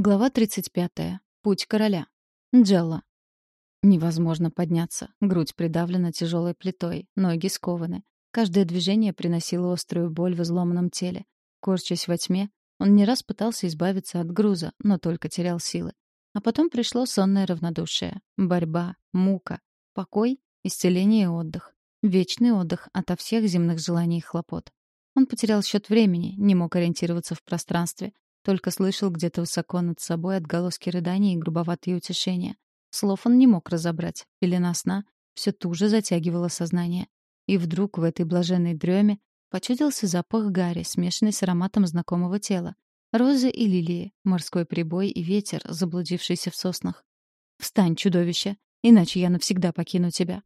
Глава 35. Путь короля. Джелла. Невозможно подняться. Грудь придавлена тяжелой плитой, ноги скованы. Каждое движение приносило острую боль в изломанном теле. Корчась во тьме, он не раз пытался избавиться от груза, но только терял силы. А потом пришло сонное равнодушие. Борьба, мука, покой, исцеление и отдых. Вечный отдых ото всех земных желаний и хлопот. Он потерял счет времени, не мог ориентироваться в пространстве, только слышал где-то высоко над собой отголоски рыданий и грубоватые утешения. Слов он не мог разобрать. Пелена сна все туже затягивала сознание. И вдруг в этой блаженной дреме почудился запах гари, смешанный с ароматом знакомого тела. Розы и лилии, морской прибой и ветер, заблудившийся в соснах. «Встань, чудовище, иначе я навсегда покину тебя».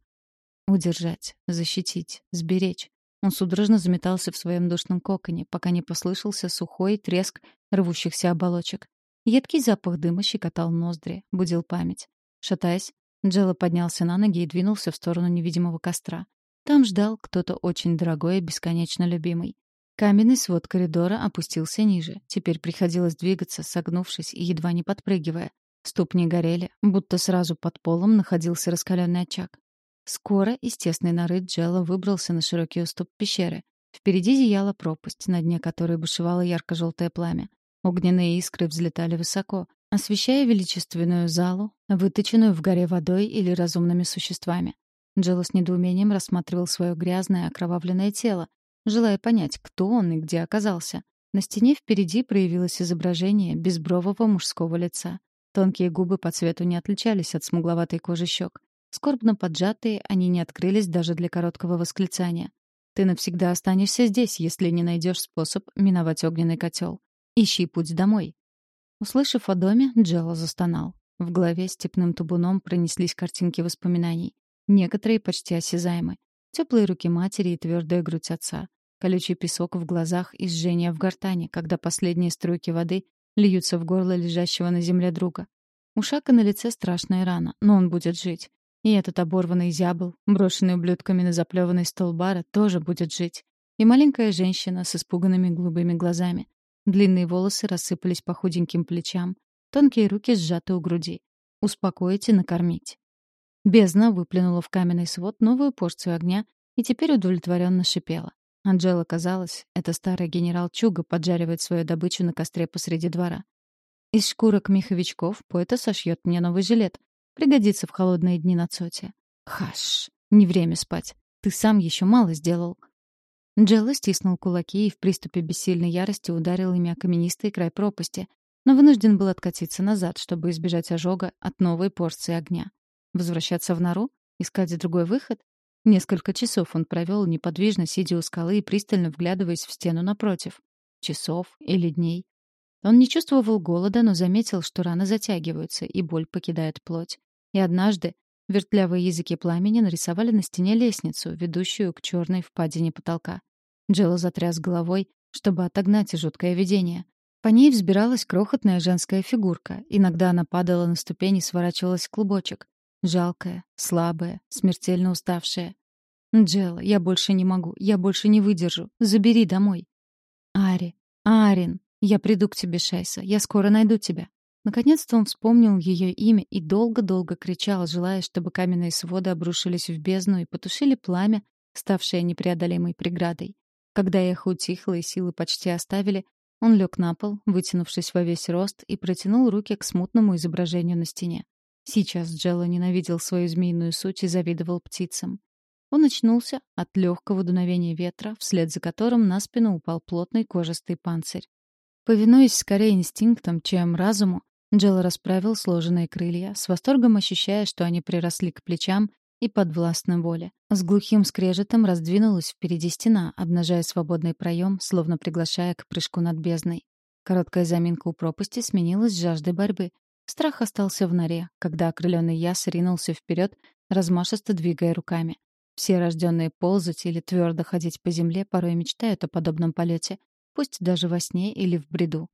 Удержать, защитить, сберечь. Он судорожно заметался в своем душном коконе, пока не послышался сухой треск рвущихся оболочек. Едкий запах дыма щекотал ноздри, будил память. Шатаясь, Джелла поднялся на ноги и двинулся в сторону невидимого костра. Там ждал кто-то очень дорогой и бесконечно любимый. Каменный свод коридора опустился ниже. Теперь приходилось двигаться, согнувшись и едва не подпрыгивая. Ступни горели, будто сразу под полом находился раскаленный очаг. Скоро из тесной норы Джелла выбрался на широкий уступ пещеры. Впереди зияла пропасть, на дне которой бушевало ярко-желтое пламя. Огненные искры взлетали высоко, освещая величественную залу, выточенную в горе водой или разумными существами. Джелла с недоумением рассматривал свое грязное, окровавленное тело, желая понять, кто он и где оказался. На стене впереди проявилось изображение безбрового мужского лица. Тонкие губы по цвету не отличались от смугловатой кожи щек. Скорбно поджатые, они не открылись даже для короткого восклицания. «Ты навсегда останешься здесь, если не найдешь способ миновать огненный котел. Ищи путь домой». Услышав о доме, Джелла застонал. В голове степным табуном пронеслись картинки воспоминаний. Некоторые почти осязаемы. Теплые руки матери и твердая грудь отца. Колючий песок в глазах и жжение в гортане, когда последние струйки воды льются в горло лежащего на земле друга. У Шака на лице страшная рана, но он будет жить. И этот оборванный зябл, брошенный ублюдками на заплеванный стол бара, тоже будет жить. И маленькая женщина с испуганными голубыми глазами. Длинные волосы рассыпались по худеньким плечам, тонкие руки сжаты у груди. Успокоить и накормить. Бездна выплюнула в каменный свод новую порцию огня и теперь удовлетворенно шипела. Анжела казалось, это старый генерал Чуга поджаривает свою добычу на костре посреди двора. Из шкурок меховичков поэта сошьет мне новый жилет, Пригодится в холодные дни на цоте. Хаш, не время спать. Ты сам еще мало сделал. Джелла стиснул кулаки и в приступе бессильной ярости ударил ими о каменистый край пропасти, но вынужден был откатиться назад, чтобы избежать ожога от новой порции огня. Возвращаться в нору? Искать другой выход? Несколько часов он провел неподвижно, сидя у скалы и пристально вглядываясь в стену напротив. Часов или дней. Он не чувствовал голода, но заметил, что раны затягиваются, и боль покидает плоть. И однажды вертлявые языки пламени нарисовали на стене лестницу, ведущую к черной впадине потолка. Джилл затряс головой, чтобы отогнать жуткое видение. По ней взбиралась крохотная женская фигурка. Иногда она падала на ступени и сворачивалась в клубочек. Жалкая, слабая, смертельно уставшая. «Джелла, я больше не могу, я больше не выдержу. Забери домой». «Ари, Арин, я приду к тебе, Шайса, я скоро найду тебя». Наконец-то он вспомнил ее имя и долго-долго кричал, желая, чтобы каменные своды обрушились в бездну и потушили пламя, ставшее непреодолимой преградой. Когда эхо утихло и силы почти оставили, он лег на пол, вытянувшись во весь рост, и протянул руки к смутному изображению на стене. Сейчас Джелло ненавидел свою змеиную суть и завидовал птицам. Он очнулся от легкого дуновения ветра, вслед за которым на спину упал плотный кожистый панцирь. Повинуясь скорее инстинктам, чем разуму, Джел расправил сложенные крылья, с восторгом ощущая, что они приросли к плечам и подвластны воле. С глухим скрежетом раздвинулась впереди стена, обнажая свободный проем, словно приглашая к прыжку над бездной. Короткая заминка у пропасти сменилась жаждой борьбы. Страх остался в норе, когда окрыленный яс ринулся вперед, размашисто двигая руками. Все рожденные ползать или твердо ходить по земле порой мечтают о подобном полете, пусть даже во сне или в бреду.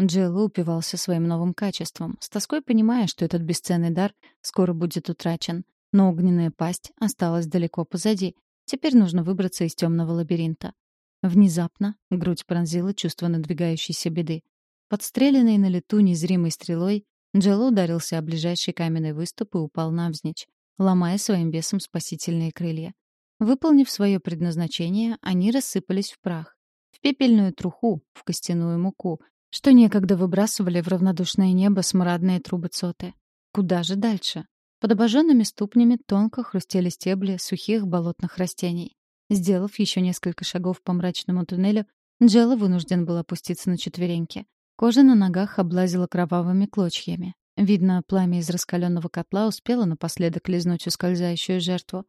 Джилл упивался своим новым качеством, с тоской понимая, что этот бесценный дар скоро будет утрачен. Но огненная пасть осталась далеко позади. Теперь нужно выбраться из темного лабиринта. Внезапно грудь пронзила чувство надвигающейся беды. Подстреленный на лету незримой стрелой, Джелло ударился о ближайший каменный выступ и упал навзничь, ломая своим весом спасительные крылья. Выполнив свое предназначение, они рассыпались в прах. В пепельную труху, в костяную муку, что некогда выбрасывали в равнодушное небо смрадные трубы цоты. Куда же дальше? Под обожженными ступнями тонко хрустели стебли сухих болотных растений. Сделав еще несколько шагов по мрачному туннелю, Джелла вынужден был опуститься на четвереньки. Кожа на ногах облазила кровавыми клочьями. Видно, пламя из раскаленного котла успело напоследок лизнуть ускользающую жертву.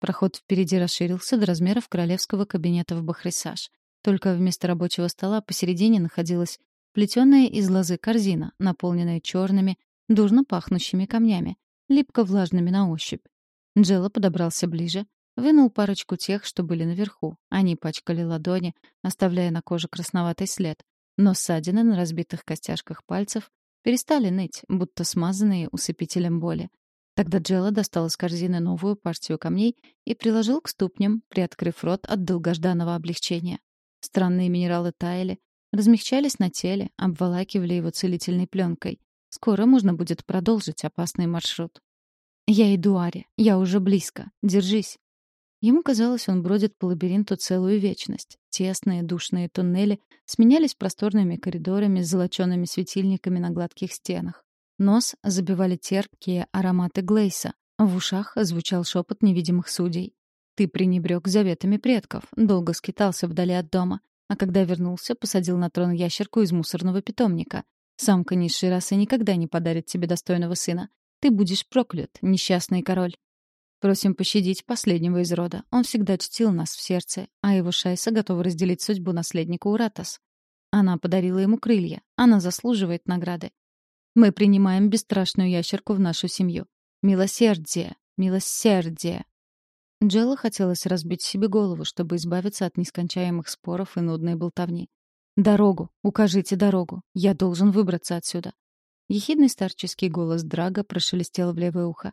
Проход впереди расширился до размеров королевского кабинета в Бахрисаж. Только вместо рабочего стола посередине находилась плетеная из лозы корзина, наполненная черными, дурно пахнущими камнями, липко-влажными на ощупь. Джелла подобрался ближе, вынул парочку тех, что были наверху. Они пачкали ладони, оставляя на коже красноватый след, но ссадины на разбитых костяшках пальцев перестали ныть, будто смазанные усыпителем боли. Тогда Джелла достал из корзины новую партию камней и приложил к ступням, приоткрыв рот от долгожданного облегчения. Странные минералы таяли, размягчались на теле, обволакивали его целительной пленкой. Скоро можно будет продолжить опасный маршрут. «Я иду, Ари. Я уже близко. Держись». Ему казалось, он бродит по лабиринту целую вечность. Тесные душные туннели сменялись просторными коридорами с золочёными светильниками на гладких стенах. Нос забивали терпкие ароматы Глейса. В ушах звучал шепот невидимых судей. «Ты пренебрег заветами предков, долго скитался вдали от дома, а когда вернулся, посадил на трон ящерку из мусорного питомника. Самка низшей расы никогда не подарит тебе достойного сына. Ты будешь проклят, несчастный король». Просим пощадить последнего из рода. Он всегда чтил нас в сердце, а его шайса готова разделить судьбу наследника Уратас. Она подарила ему крылья. Она заслуживает награды. Мы принимаем бесстрашную ящерку в нашу семью. Милосердие! Милосердие! Джелла хотелось разбить себе голову, чтобы избавиться от нескончаемых споров и нудной болтовни. «Дорогу! Укажите дорогу! Я должен выбраться отсюда!» Ехидный старческий голос Драга прошелестел в левое ухо.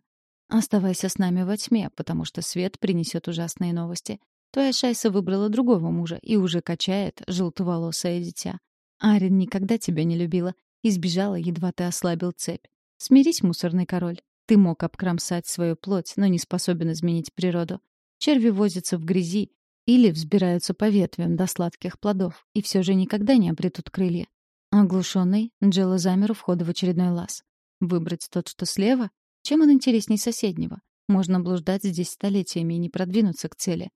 Оставайся с нами во тьме, потому что свет принесет ужасные новости. Твоя шайса выбрала другого мужа и уже качает желтоволосое дитя. Арин никогда тебя не любила и сбежала, едва ты ослабил цепь. Смирись, мусорный король. Ты мог обкромсать свою плоть, но не способен изменить природу. Черви возятся в грязи или взбираются по ветвям до сладких плодов, и все же никогда не обретут крылья. Оглушенный, Джелла замер у входа в очередной лаз. Выбрать тот, что слева, чем он интересней соседнего? Можно блуждать здесь столетиями и не продвинуться к цели.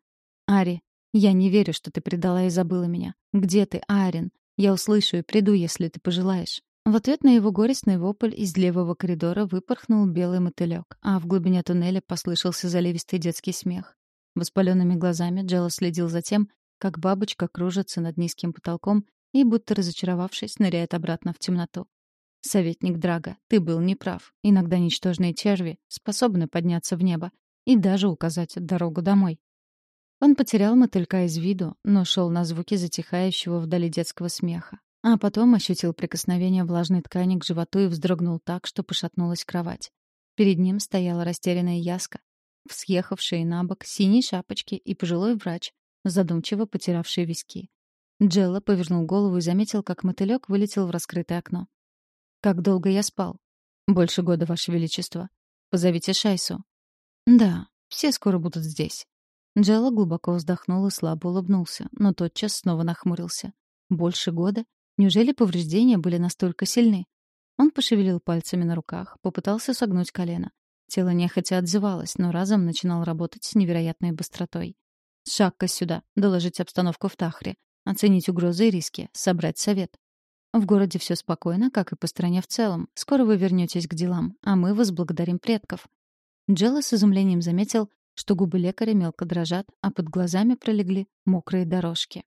Ари, я не верю, что ты предала и забыла меня. Где ты, Арин? Я услышу и приду, если ты пожелаешь. В ответ на его горестный вопль из левого коридора выпорхнул белый мотылек, а в глубине туннеля послышался заливистый детский смех. Воспаленными глазами Джелла следил за тем, как бабочка кружится над низким потолком и, будто разочаровавшись, ныряет обратно в темноту. Советник Драга, ты был неправ. Иногда ничтожные черви способны подняться в небо и даже указать дорогу домой. Он потерял мотылька из виду, но шел на звуки затихающего вдали детского смеха. А потом ощутил прикосновение влажной ткани к животу и вздрогнул так, что пошатнулась кровать. Перед ним стояла растерянная Яска, всъехавшая на бок синей шапочки и пожилой врач, задумчиво потиравший виски. Джелла повернул голову и заметил, как мотылек вылетел в раскрытое окно. Как долго я спал? Больше года, Ваше Величество. Позовите Шайсу. Да, все скоро будут здесь. Джелла глубоко вздохнул и слабо улыбнулся, но тотчас снова нахмурился. Больше года? Неужели повреждения были настолько сильны? Он пошевелил пальцами на руках, попытался согнуть колено. Тело нехотя отзывалось, но разом начинал работать с невероятной быстротой. «Шагка сюда, доложить обстановку в Тахре, оценить угрозы и риски, собрать совет. В городе все спокойно, как и по стране в целом. Скоро вы вернетесь к делам, а мы вас благодарим предков. Джелла с изумлением заметил, что губы лекаря мелко дрожат, а под глазами пролегли мокрые дорожки.